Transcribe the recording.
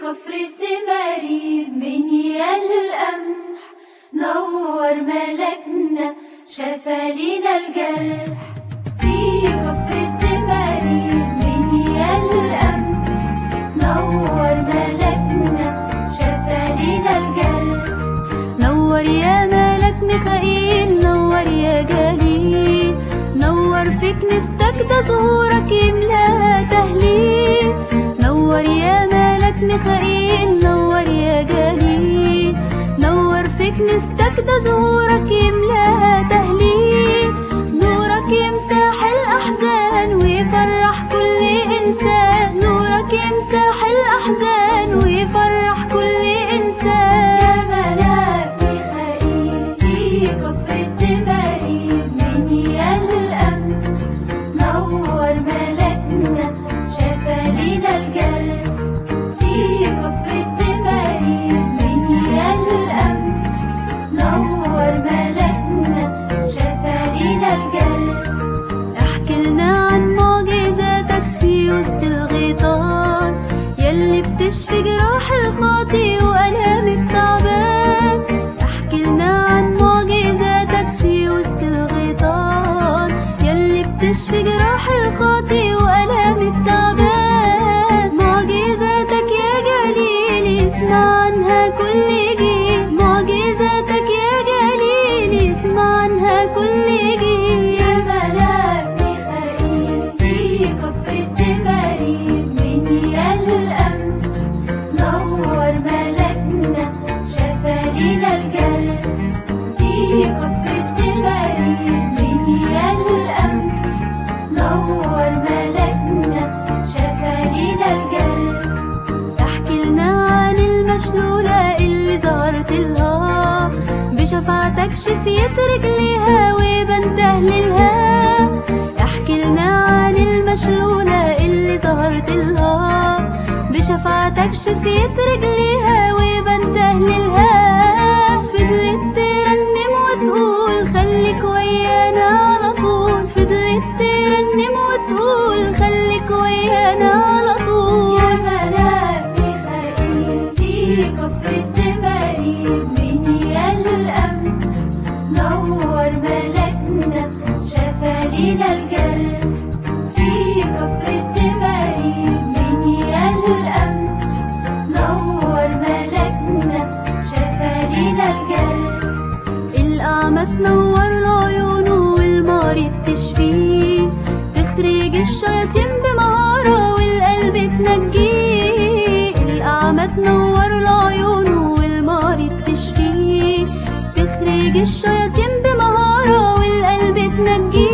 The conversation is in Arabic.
كفر سماري من القمح نور ملكنا شفى لينا الجرح. في كفر سماري من القمح نور ملكنا شفى لينا الجرح. نور يا ملك ميخائيل نور يا جليل. نور في كنيستك ده ظهورك يملاها ميخائيل نور يا جليل. نور في كنيستك ده ظهورك يملاها تهليل. نورك يمسح الأحزان ويفرح كل إنسان. نورك يمسح الأحزان ويفرح كل إنسان. يا ملاك ميخائيل في جراح الخاطي وألام التعبان. احكي لنا عن معجزاتك في وسط الغيطان. يلي بتشفي جراح الخاطي وألام التعبان. معجزاتك يا جليل يسمع عنها كل جيل. معجزاتك يا جليل يسمع عنها كل جيل. عن المشلولة اللي ظهرت لها بشفاعتك شفيت رجليها وبان تهليلها احكي لنا عن المشلولة اللي ظهرت لها بشفاعتك شفيت رجليها وبان الشياطين بمهارة والقلب تنجيه.